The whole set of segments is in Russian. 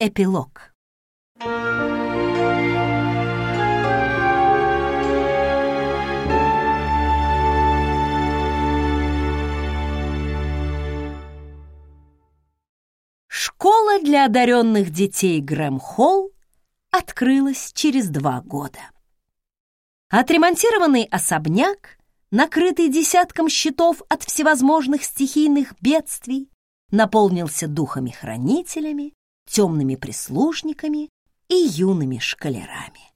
Эпилог. Школа для одаренных детей Грэм Холл открылась через два года. Отремонтированный особняк, накрытый десятком щитов от всевозможных стихийных бедствий, наполнился духами-хранителями, темными прислужниками и юными шкалерами.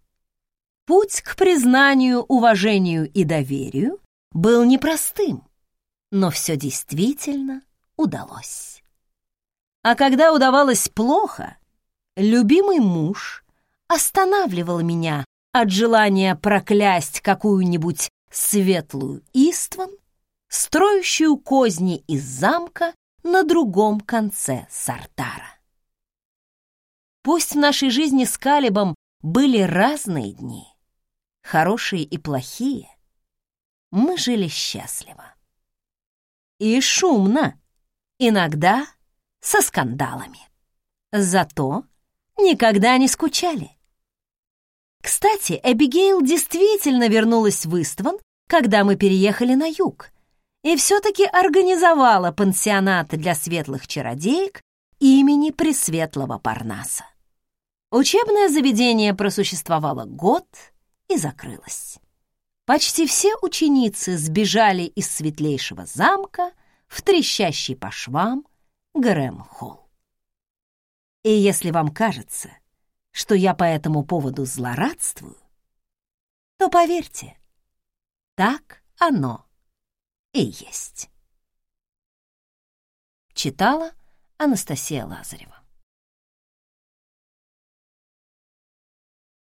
Путь к признанию, уважению и доверию был непростым, но все действительно удалось. А когда удавалось плохо, любимый муж останавливал меня от желания проклясть какую-нибудь светлую Истван, строящую козни из замка на другом конце Сартара. Пусть в нашей жизни с Калибом были разные дни, хорошие и плохие, мы жили счастливо. И шумно, иногда со скандалами. Зато никогда не скучали. Кстати, Эбигейл действительно вернулась в Истван, когда мы переехали на юг, и все-таки организовала пансионат для светлых чародеек имени Пресветлого Парнаса. Учебное заведение просуществовало год и закрылось. Почти все ученицы сбежали из светлейшего замка в трещащий по швам Грэм-холл. И если вам кажется, что я по этому поводу злорадствую, то поверьте, так оно и есть. Читала Анастасия Лазарева.